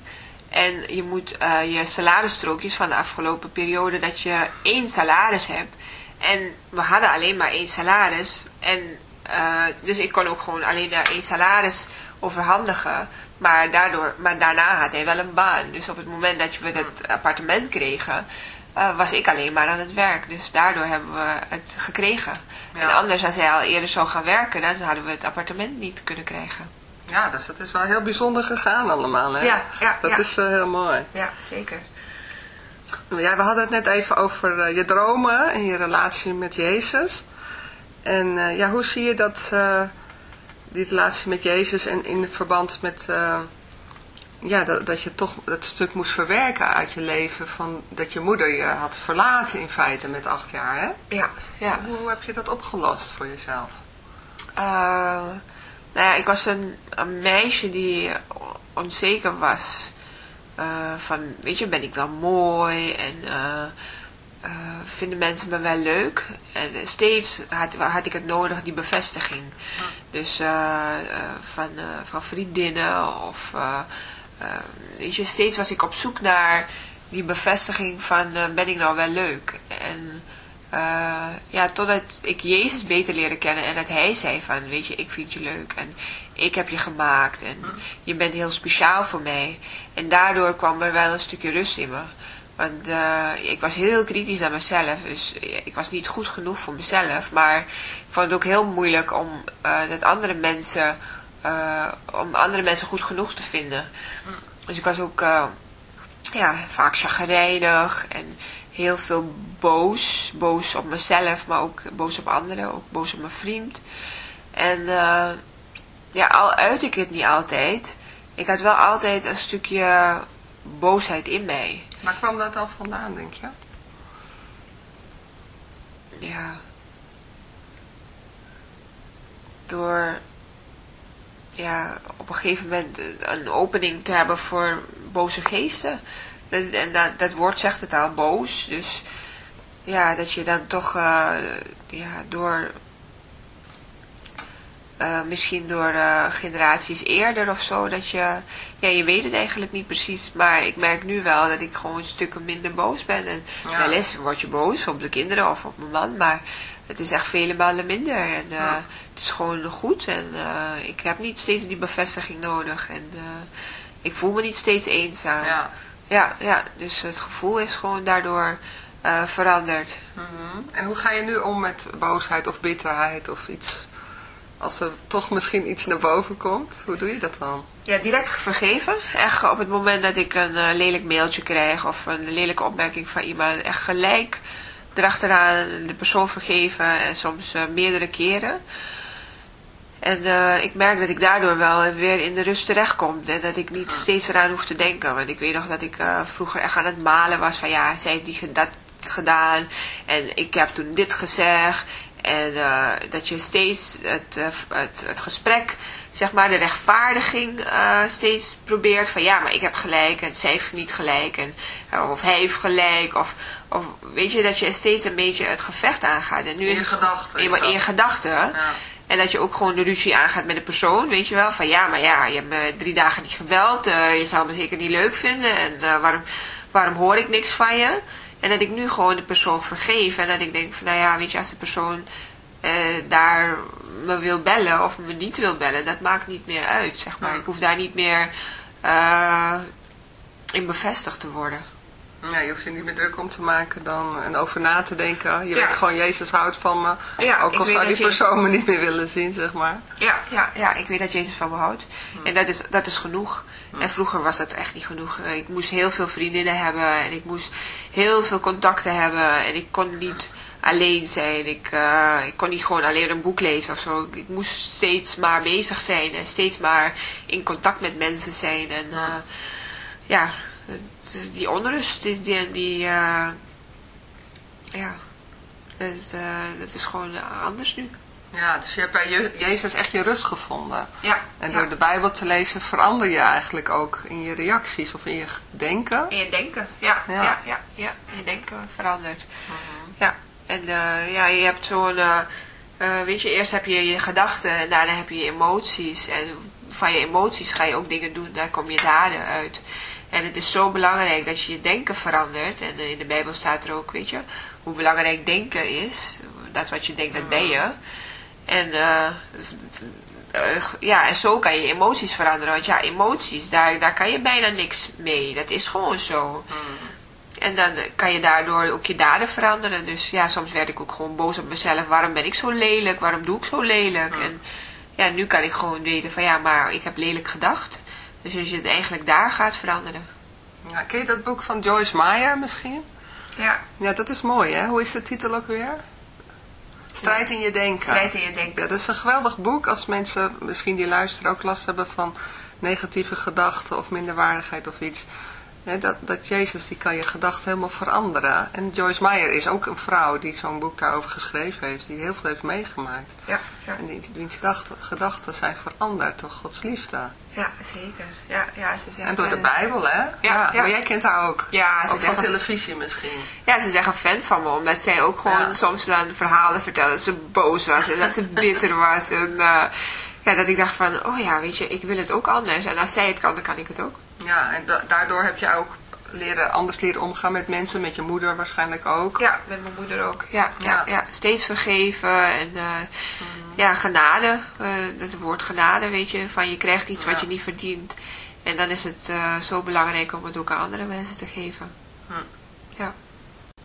[SPEAKER 2] En je moet eh, je salarisstrookjes van de afgelopen periode, dat je één salaris hebt. En we hadden alleen maar één salaris. En eh, dus ik kon ook gewoon alleen daar één salaris overhandigen. Maar, daardoor, maar daarna had hij wel een baan. Dus op het moment dat we het appartement kregen, eh, was ik alleen maar aan het werk. Dus daardoor hebben we het gekregen.
[SPEAKER 1] Ja.
[SPEAKER 2] En anders, als hij al eerder zou gaan werken, dan hadden we het appartement niet kunnen krijgen.
[SPEAKER 1] Ja, dus dat is wel heel bijzonder gegaan allemaal, hè?
[SPEAKER 2] Ja, ja,
[SPEAKER 1] Dat
[SPEAKER 2] ja.
[SPEAKER 1] is eh, heel mooi.
[SPEAKER 2] Ja, zeker.
[SPEAKER 1] Ja, we hadden het net even over eh, je dromen en je relatie met Jezus. En ja, hoe zie je dat, die relatie met Jezus en in verband met, ja, dat, dat je toch dat stuk moest verwerken uit je leven van dat je moeder je had verlaten in feite met acht jaar, hè?
[SPEAKER 2] Ja, ja.
[SPEAKER 1] Hoe heb je dat opgelost voor jezelf?
[SPEAKER 2] Eh, nou ja, ik was een, een meisje die onzeker was. Eh, van, weet je, ben ik wel mooi en eh, vinden mensen me wel leuk? En steeds had, had ik het nodig, die bevestiging. Dus van, van vriendinnen of... weet je, steeds was ik op zoek naar die bevestiging van, eh, ben ik nou wel leuk? En... Eh, ja, totdat ik Jezus beter leerde kennen en dat hij zei van, weet je, ik vind je leuk en ik heb je gemaakt en je bent heel speciaal voor mij. En daardoor kwam er wel een stukje rust in me. Want eh, ik was heel kritisch aan mezelf, dus ik was niet goed genoeg voor mezelf. Maar ik vond het ook heel moeilijk om dat andere mensen, eh, om andere mensen goed genoeg te vinden. Dus ik was ook eh, ja, vaak chagrijnig en heel veel boos. Boos op mezelf, maar ook boos op anderen, ook boos op mijn vriend. En eh, ja, al uit ik het niet altijd. Ik had wel altijd een stukje boosheid in mij.
[SPEAKER 1] Waar kwam dat dan vandaan, denk je?
[SPEAKER 2] Ja. Door ja, op een gegeven moment een opening te hebben voor boze geesten. En dat, dat woord zegt het al, boos. Dus ja, dat je dan toch eh, ja, door eh, misschien door eh, generaties eerder of zo, dat je, ja, je weet het eigenlijk niet precies, maar ik merk nu wel dat ik gewoon stukken minder boos ben. En
[SPEAKER 1] Ja.
[SPEAKER 2] wel eens word je boos op de kinderen of op mijn man, maar het is echt vele malen minder. En eh,
[SPEAKER 1] Ja.
[SPEAKER 2] het is gewoon goed en eh, ik heb niet steeds die bevestiging nodig en eh, ik voel me niet steeds eenzaam.
[SPEAKER 1] Ja.
[SPEAKER 2] Ja, ja, dus het gevoel is gewoon daardoor veranderd.
[SPEAKER 1] Mhm. En hoe ga je nu om met boosheid of bitterheid of iets? Als er toch misschien iets naar boven komt, hoe doe je dat dan?
[SPEAKER 2] Ja, direct vergeven. Echt op het moment dat ik een lelijk mailtje krijg of een lelijke opmerking van iemand, echt gelijk erachteraan de persoon vergeven en soms eh, meerdere keren. En eh, ik merk dat ik daardoor wel weer in de rust terechtkom. En dat ik niet steeds eraan hoef te denken. Want ik weet nog dat ik eh, vroeger echt aan het malen was van ja, zij heeft die, dat gedaan. En ik heb toen dit gezegd. En eh, dat je steeds het, eh, het, het gesprek, zeg maar, de rechtvaardiging eh, steeds probeert. Van ja, maar ik heb gelijk en zij heeft niet gelijk. En, of hij heeft gelijk. Of, of weet je, dat je steeds een beetje het gevecht aangaat. En nu
[SPEAKER 1] In gedachten
[SPEAKER 2] In, in gedachten.
[SPEAKER 1] Ja.
[SPEAKER 2] En dat je ook gewoon de ruzie aangaat met de persoon, weet je wel. Van ja, maar ja, je hebt me drie dagen niet gebeld. eh, je zou me zeker niet leuk vinden. En waarom, waarom hoor ik niks van je? En dat ik nu gewoon de persoon vergeef. En dat ik denk van, nou ja, weet je, als de persoon eh, daar me wil bellen of me niet wil bellen, dat maakt niet meer uit, zeg maar. Ik hoef daar niet meer eh, in bevestigd te worden.
[SPEAKER 1] Ja, je hoeft je niet meer druk om te maken dan, en over na te denken. Je
[SPEAKER 2] Ja.
[SPEAKER 1] weet gewoon, Jezus houdt van me.
[SPEAKER 2] Ja,
[SPEAKER 1] ook al zou die
[SPEAKER 2] je-
[SPEAKER 1] persoon me niet meer willen zien, zeg maar.
[SPEAKER 2] Ja, ja, ja, ik weet dat Jezus van me houdt. En dat is, dat is genoeg. En vroeger was dat echt niet genoeg. Eh, Ik moest heel veel vriendinnen hebben. En ik moest heel veel contacten hebben. En ik kon niet alleen zijn. Ik, eh, ik kon niet gewoon alleen een boek lezen of zo. Ik moest steeds maar bezig zijn. En steeds maar in contact met mensen zijn. En eh, ja, het is die onrust, die, die, die eh, ja, dat, eh, dat is gewoon anders nu.
[SPEAKER 1] Ja, dus je hebt bij Je- Jezus echt je rust gevonden.
[SPEAKER 2] Ja,
[SPEAKER 1] En
[SPEAKER 2] ja.
[SPEAKER 1] door de Bijbel te lezen verander je eigenlijk ook in je reacties of in je denken.
[SPEAKER 2] In je denken, ja,
[SPEAKER 1] Ja.
[SPEAKER 2] ja, ja, ja, je denken verandert. Ja, en eh, ja, je hebt zo'n, weet je, eerst heb je je gedachten en daarna heb je je emoties. En van je emoties ga je ook dingen doen, daar kom je daden uit. En het is zo belangrijk dat je je denken verandert. En in de Bijbel staat er ook, weet je, hoe belangrijk denken is. Dat wat je denkt, dat ben je. En eh, eh, ja, en zo kan je emoties veranderen. Want ja, emoties, daar, daar kan je bijna niks mee. Dat is gewoon zo. En dan kan je daardoor ook je daden veranderen. Dus ja, soms werd ik ook gewoon boos op mezelf. Waarom ben ik zo lelijk? Waarom doe ik zo lelijk? En ja, nu kan ik gewoon weten van ja, maar ik heb lelijk gedacht. Dus als je het eigenlijk daar gaat veranderen.
[SPEAKER 1] Ja, ken je dat boek van Joyce Meyer misschien?
[SPEAKER 2] Ja,
[SPEAKER 1] Ja, dat is mooi hè. Hoe is de titel ook weer? Strijd in je denken.
[SPEAKER 2] strijd in je denken.
[SPEAKER 1] Ja, dat is een geweldig boek als mensen misschien die luisteren ook last hebben van negatieve gedachten of minderwaardigheid of iets. Dat, dat Jezus, die kan je gedachten helemaal veranderen. En Joyce Meyer is ook een vrouw die zo'n boek daarover geschreven heeft, die heel veel heeft meegemaakt.
[SPEAKER 2] Ja, ja,
[SPEAKER 1] En die, wiens gedachten- gedachten zijn veranderd door Gods liefde.
[SPEAKER 2] ja, zeker. Ja, ja, ze zegt,
[SPEAKER 1] En door de
[SPEAKER 2] eh,
[SPEAKER 1] Bijbel, hè?
[SPEAKER 2] ja.
[SPEAKER 1] Maar jij kent haar ook.
[SPEAKER 2] Ja, ze
[SPEAKER 1] ook van
[SPEAKER 2] zeggen-
[SPEAKER 1] televisie misschien.
[SPEAKER 2] Ja, ze is echt een fan van me, omdat zij ook gewoon soms dan verhalen vertelde dat ze boos was en dat ze bitter was. En eh, ja, dat ik dacht van, oh ja, weet je, ik wil het ook anders. En als zij het kan, dan kan ik het ook.
[SPEAKER 1] Ja, en da- daardoor heb je ook leren, anders leren omgaan met mensen, met je moeder waarschijnlijk ook.
[SPEAKER 2] Ja, met mijn moeder ook. Ja, ja.
[SPEAKER 1] Ja.
[SPEAKER 2] ja, steeds vergeven en eh, ja, genade. eh het woord genade, weet je, van je krijgt iets wat je niet verdient. En dan is het eh, zo belangrijk om het ook aan andere mensen te geven.
[SPEAKER 1] Hm.
[SPEAKER 2] Ja.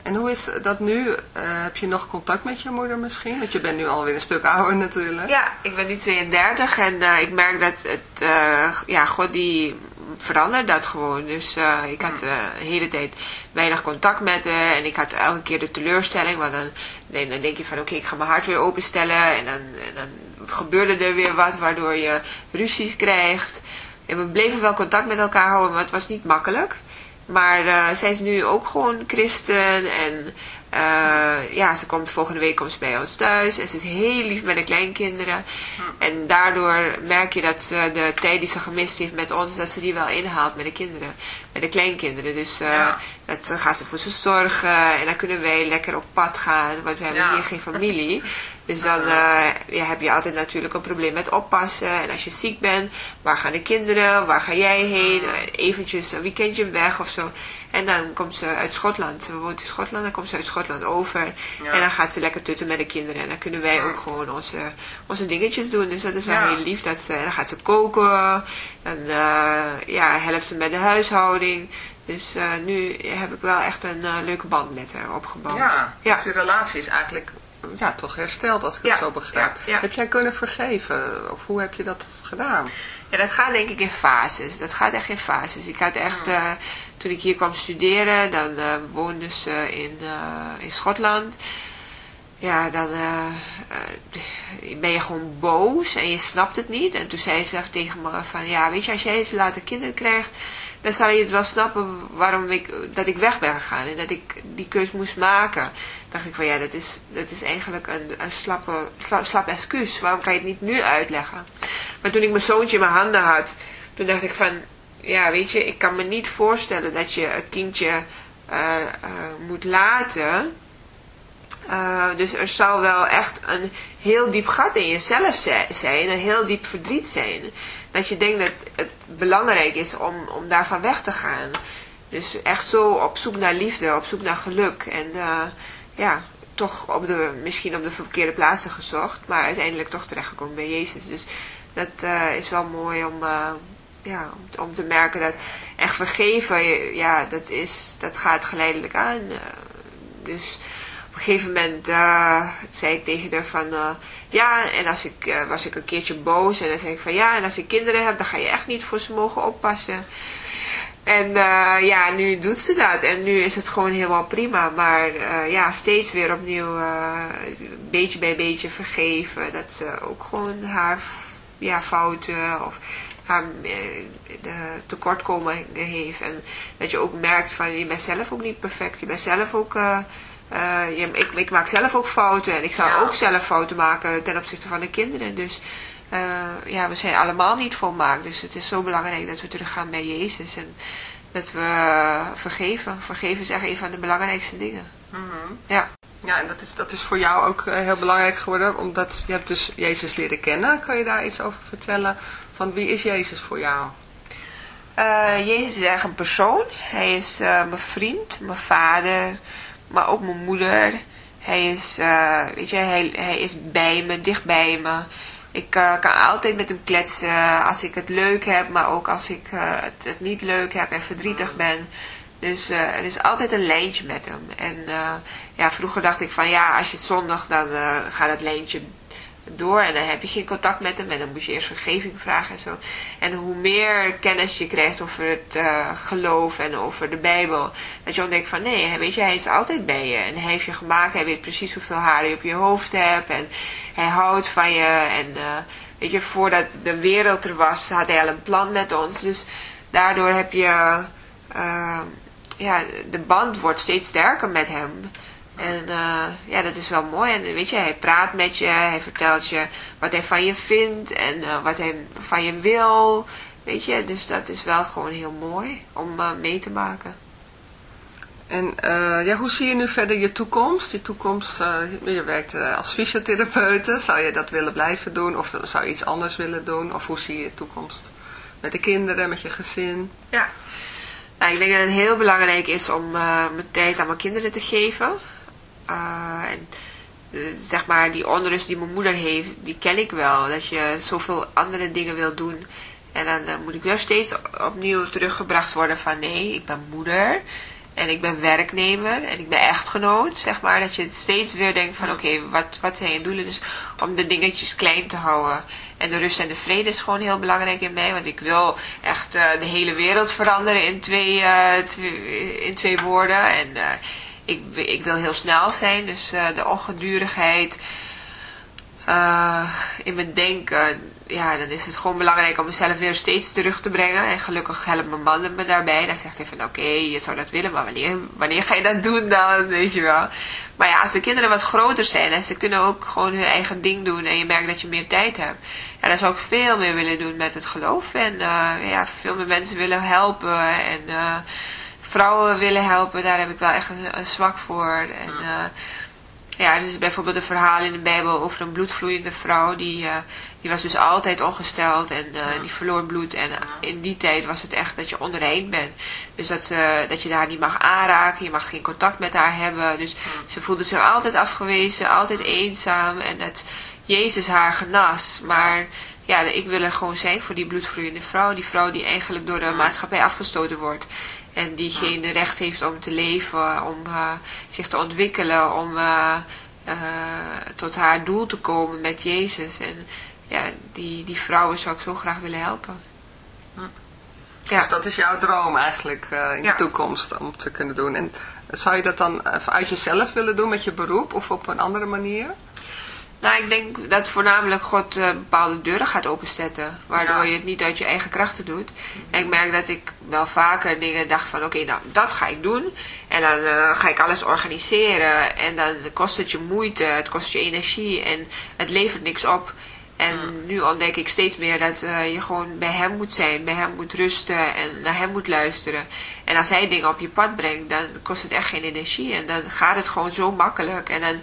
[SPEAKER 1] En hoe is dat nu? Eh, heb je nog contact met je moeder misschien? Want je bent nu alweer een stuk ouder natuurlijk.
[SPEAKER 2] Ja, ik ben nu 32 en eh, ik merk dat het, eh, ja, God die verandert dat gewoon. Dus ik had eh, de hele tijd weinig contact met haar en ik had elke keer de teleurstelling, want dan, nee, dan denk je van oké, ik ga mijn hart weer openstellen en dan, en dan gebeurde er weer wat waardoor je ruzies krijgt. En we bleven wel contact met elkaar houden, maar het was niet makkelijk. Maar eh, zij is nu ook gewoon christen en eh, ja, ze komt volgende week komt ze bij ons thuis en ze is heel lief met de kleinkinderen. En daardoor merk je dat ze de tijd die ze gemist heeft met ons, dat ze die wel inhaalt met de kinderen, met de kleinkinderen. Dus eh,
[SPEAKER 1] Ja.
[SPEAKER 2] dat ze gaat ze voor ze zorgen en dan kunnen wij lekker op pad gaan, want we hebben
[SPEAKER 1] Ja.
[SPEAKER 2] hier geen familie. Dus dan eh, ja, heb je altijd natuurlijk een probleem met oppassen. En als je ziek bent, waar gaan de kinderen? Waar ga jij heen? Eventjes een weekendje weg of zo. En dan komt ze uit Schotland. Ze woont in Schotland, dan komt ze uit Schotland over.
[SPEAKER 1] Ja.
[SPEAKER 2] En dan gaat ze lekker tutten met de kinderen. En dan kunnen wij ook gewoon onze, onze dingetjes doen. Dus dat is wel
[SPEAKER 1] Ja.
[SPEAKER 2] heel lief. Dat ze, en dan gaat ze koken. En eh, ja, helpt ze met de huishouding. Dus eh, nu heb ik wel echt een eh, leuke band met haar opgebouwd.
[SPEAKER 1] Ja,
[SPEAKER 2] ja.
[SPEAKER 1] dus die relatie is eigenlijk ja, toch hersteld als ik het zo begrijp. Heb jij kunnen vergeven? Of hoe heb je dat gedaan?
[SPEAKER 2] Ja, dat gaat denk ik in fases. Dat gaat echt in fases. Ik had echt, eh, toen ik hier kwam studeren, dan eh woonde ze in, eh, in Schotland. Ja, dan eh, eh, ben je gewoon boos en je snapt het niet. En toen zei ze tegen me van, ja, weet je, als jij eens later kinderen krijgt, dan zal je het wel snappen waarom ik, dat ik weg ben gegaan en dat ik die keus moest maken. dacht ik van, ja, dat is, dat is eigenlijk een, een slappe, sla, slap excuus. Waarom kan je het niet nu uitleggen? Maar toen ik mijn zoontje in mijn handen had, toen dacht ik van, ja, weet je, ik kan me niet voorstellen dat je het kindje uh, moet laten uh, dus er zal wel echt een heel diep gat in jezelf zijn, een heel diep verdriet zijn. Dat je denkt dat het belangrijk is om, om daarvan weg te gaan. Dus echt zo op zoek naar liefde, op zoek naar geluk. En uh, ja, toch op de, misschien op de verkeerde plaatsen gezocht, maar uiteindelijk toch terechtgekomen bij Jezus. Dus dat uh, is wel mooi om, ja, om, te merken dat echt vergeven, ja, dat, is, dat gaat geleidelijk aan. dus een gegeven moment uh, zei ik tegen haar van, uh, ja, en als ik, uh, was ik een keertje boos en dan zei ik van, ja, en als ik kinderen heb, dan ga je echt niet voor ze mogen oppassen. En ja, nu doet ze dat en nu is het gewoon helemaal prima, maar ja, steeds weer opnieuw beetje bij beetje vergeven, dat ze ook gewoon haar ja, fouten of haar de tekortkomingen heeft en dat je ook merkt van, je bent zelf ook niet perfect, je bent zelf ook uh, ik, ik, maak zelf ook fouten en ik zou ook zelf fouten maken ten opzichte van de kinderen. Dus uh, ja, we zijn allemaal niet volmaakt. Dus het is zo belangrijk dat we teruggaan bij Jezus en dat we vergeven. Vergeven is echt een van de belangrijkste dingen.
[SPEAKER 1] Mm -hmm.
[SPEAKER 2] Ja.
[SPEAKER 1] Ja, en dat is, dat is voor jou ook uh, heel belangrijk geworden, omdat je hebt dus Jezus leren kennen. Kan je daar iets over vertellen? Van wie is Jezus voor jou?
[SPEAKER 2] Uh, Jezus is echt een persoon. Hij is mijn vriend, mijn vader, maar ook mijn moeder. Hij is, uh, weet je, hij, hij is bij me, dicht bij me. Ik uh, kan altijd met hem kletsen als ik het leuk heb, maar ook als ik het, het, niet leuk heb en verdrietig ben. Dus er is altijd een lijntje met hem. En ja, vroeger dacht ik van ja, als je het zondag, dan gaat het lijntje door en dan heb je geen contact met hem en dan moet je eerst vergeving vragen en zo. En hoe meer kennis je krijgt over het uh, geloof en over de Bijbel, dat je ook denkt van nee, weet je, hij is altijd bij je en hij heeft je gemaakt, hij weet precies hoeveel haren je op je hoofd hebt en hij houdt van je en uh, weet je, voordat de wereld er was, had hij al een plan met ons. Dus daardoor heb je, uh, ja, de band wordt steeds sterker met hem. En uh, ja, dat is wel mooi. En weet je, hij praat met je, hij vertelt je wat hij van je vindt en uh, wat hij van je wil. Weet je, dus dat is wel gewoon heel mooi om uh, mee te maken.
[SPEAKER 1] En ja, hoe zie je nu verder je toekomst? Je toekomst, je werkt als fysiotherapeute. Zou je dat willen blijven doen? Of zou je iets anders willen doen? Of hoe zie je je toekomst met de kinderen, met je gezin?
[SPEAKER 2] Ja, nou, ik denk dat het heel belangrijk is om mijn tijd aan mijn kinderen te geven. En uh, zeg maar die onrust die mijn moeder heeft, die ken ik wel. Dat je zoveel andere dingen wil doen. En dan uh, moet ik wel steeds opnieuw teruggebracht worden van nee, ik ben moeder. En ik ben werknemer en ik ben echtgenoot, zeg maar. Dat je steeds weer denkt van oké, wat, wat zijn je doelen? Dus om de dingetjes klein te houden. En de rust en de vrede is gewoon heel belangrijk in mij. Want ik wil echt uh, de hele wereld veranderen in twee, twee, in twee woorden. En ik, ik wil heel snel zijn, dus uh, de ongedurigheid uh, in mijn denken, ja, dan is het gewoon belangrijk om mezelf weer steeds terug te brengen. En gelukkig helpt mijn man me daarbij. Dan zegt hij van, oké, je zou dat willen, maar wanneer, wanneer ga je dat doen dan, weet je wel. Maar ja, als de kinderen wat groter zijn en ze kunnen ook gewoon hun eigen ding doen en je merkt dat je meer tijd hebt. Ja, dan zou ik veel meer willen doen met het geloof en uh, ja, veel meer mensen willen helpen en vrouwen willen helpen, daar heb ik wel echt een, een zwak voor. En uh, ja, er is bijvoorbeeld een verhaal in de Bijbel over een bloedvloeiende vrouw. Die, uh, die was dus altijd ongesteld en uh, die verloor bloed. En in die tijd was het echt dat je onrein bent. Dus dat, ze, dat je haar niet mag aanraken, je mag geen contact met haar hebben. Dus ze voelde zich altijd afgewezen, altijd eenzaam. En dat Jezus haar genas. Maar ja, ik wil er gewoon zijn voor die bloedvloeiende vrouw. Die vrouw die eigenlijk door de maatschappij afgestoten wordt. En die geen recht heeft om te leven, om uh, zich te ontwikkelen, om uh, uh, tot haar doel te komen met Jezus. En ja, die, die vrouwen zou ik zo graag willen helpen. Ja.
[SPEAKER 1] Dus dat is jouw droom eigenlijk eh, in
[SPEAKER 2] Ja.
[SPEAKER 1] de toekomst om te kunnen doen. En zou je dat dan eh, uit jezelf willen doen met je beroep of op een andere manier?
[SPEAKER 2] Nou, ik denk dat voornamelijk God eh, bepaalde deuren gaat openzetten. Waardoor
[SPEAKER 1] Ja.
[SPEAKER 2] je het niet uit je eigen krachten doet. En ik merk dat ik wel vaker dingen dacht van... Oké, nou, dat ga ik doen. En dan eh, ga ik alles organiseren. En dan kost het je moeite. Het kost je energie. En het levert niks op. En nu ontdek ik steeds meer dat eh, je gewoon bij hem moet zijn. Bij hem moet rusten. En naar hem moet luisteren. En als hij dingen op je pad brengt... Dan kost het echt geen energie. En dan gaat het gewoon zo makkelijk. En dan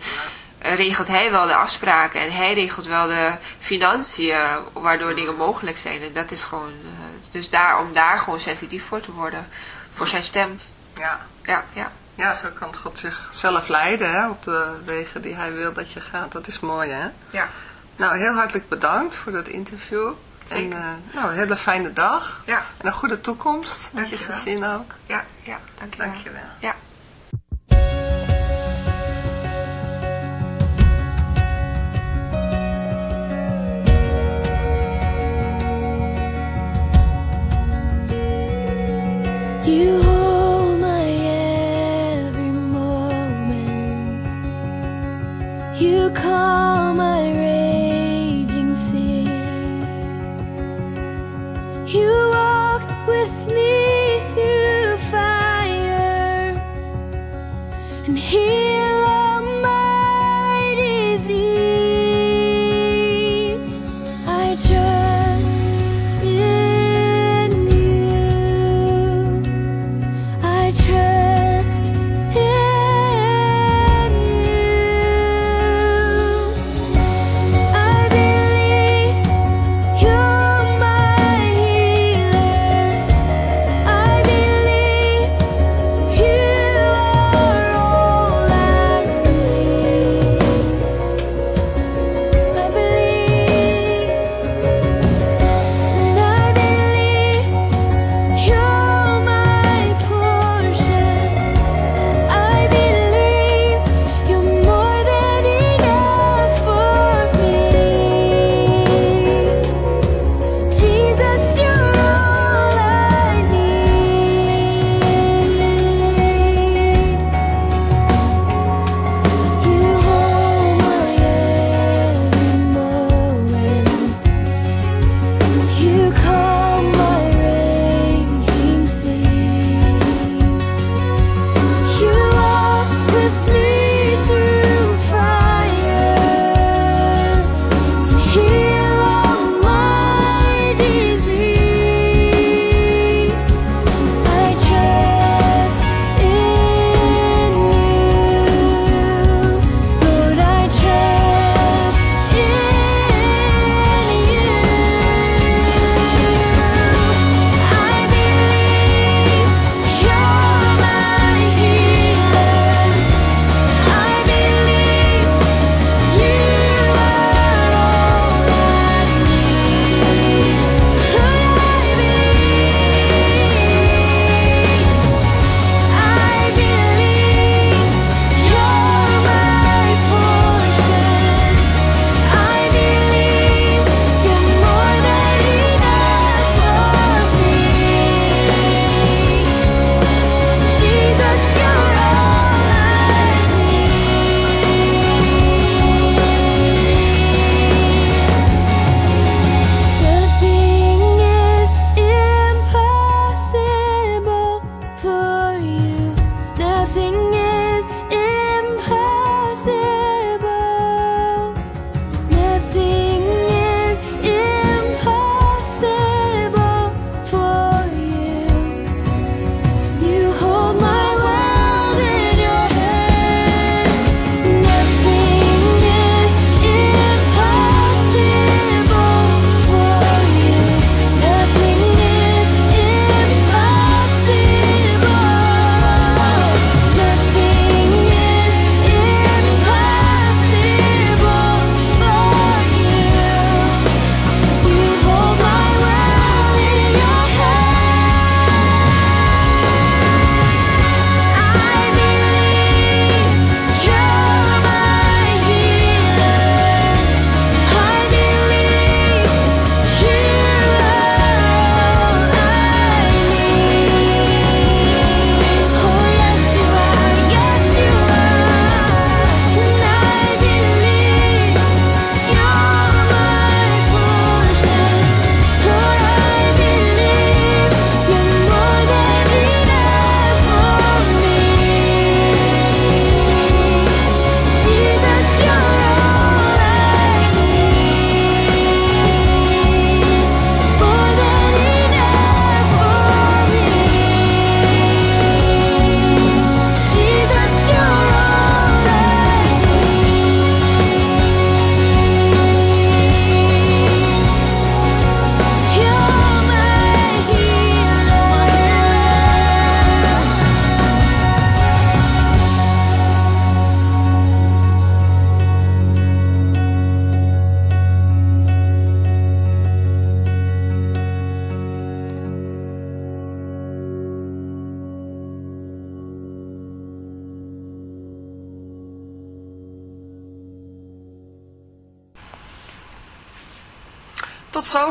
[SPEAKER 2] regelt hij wel de afspraken en hij regelt wel de financiën, waardoor dingen mogelijk zijn. En dat is gewoon, eh, dus daar, om daar gewoon sensitief voor te worden, voor zijn stem.
[SPEAKER 1] Ja.
[SPEAKER 2] Ja, ja.
[SPEAKER 1] Ja, zo kan God zichzelf leiden hè, op de wegen die hij wil dat je gaat. Dat is mooi hè.
[SPEAKER 2] Ja.
[SPEAKER 1] Nou, heel hartelijk bedankt voor dat interview. En eh, nou, een hele fijne dag.
[SPEAKER 2] Ja.
[SPEAKER 1] En een goede toekomst met je
[SPEAKER 2] Dankjewel.
[SPEAKER 1] gezin ook.
[SPEAKER 2] Ja, ja, dankjewel.
[SPEAKER 1] Dankjewel.
[SPEAKER 2] Ja.
[SPEAKER 3] You hold my every moment. You my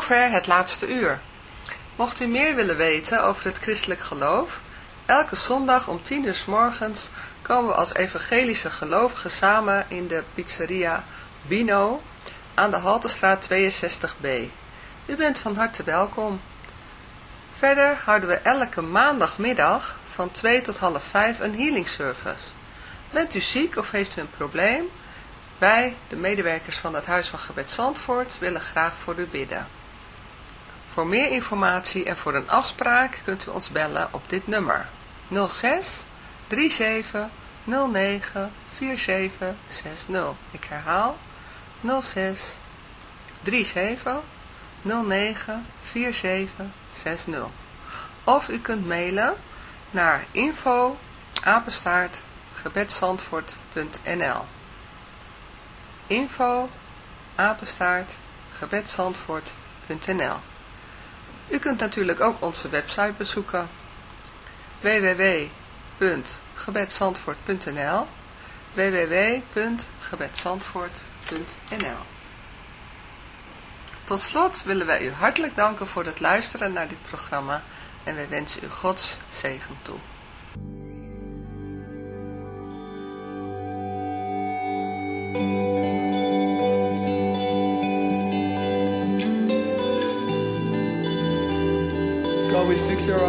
[SPEAKER 1] zover het laatste uur. Mocht u meer willen weten over het christelijk geloof, elke zondag om 10 uur s morgens komen we als evangelische gelovigen samen in de pizzeria Bino aan de Haltestraat 62b. U bent van harte welkom. Verder houden we elke maandagmiddag van 2 tot half 5 een healing service. Bent u ziek of heeft u een probleem? Wij, de medewerkers van het Huis van Gebed Zandvoort, willen graag voor u bidden. Voor meer informatie en voor een afspraak kunt u ons bellen op dit nummer 06 37 09 47 60. Ik herhaal 06 37 09 47 60. Of u kunt mailen naar info apenstaart gebedsandvoort.nl info U kunt natuurlijk ook onze website bezoeken www.gebedsandvoort.nl www.gebedsandvoort.nl Tot slot willen wij u hartelijk danken voor het luisteren naar dit programma en wij wensen u Gods zegen toe.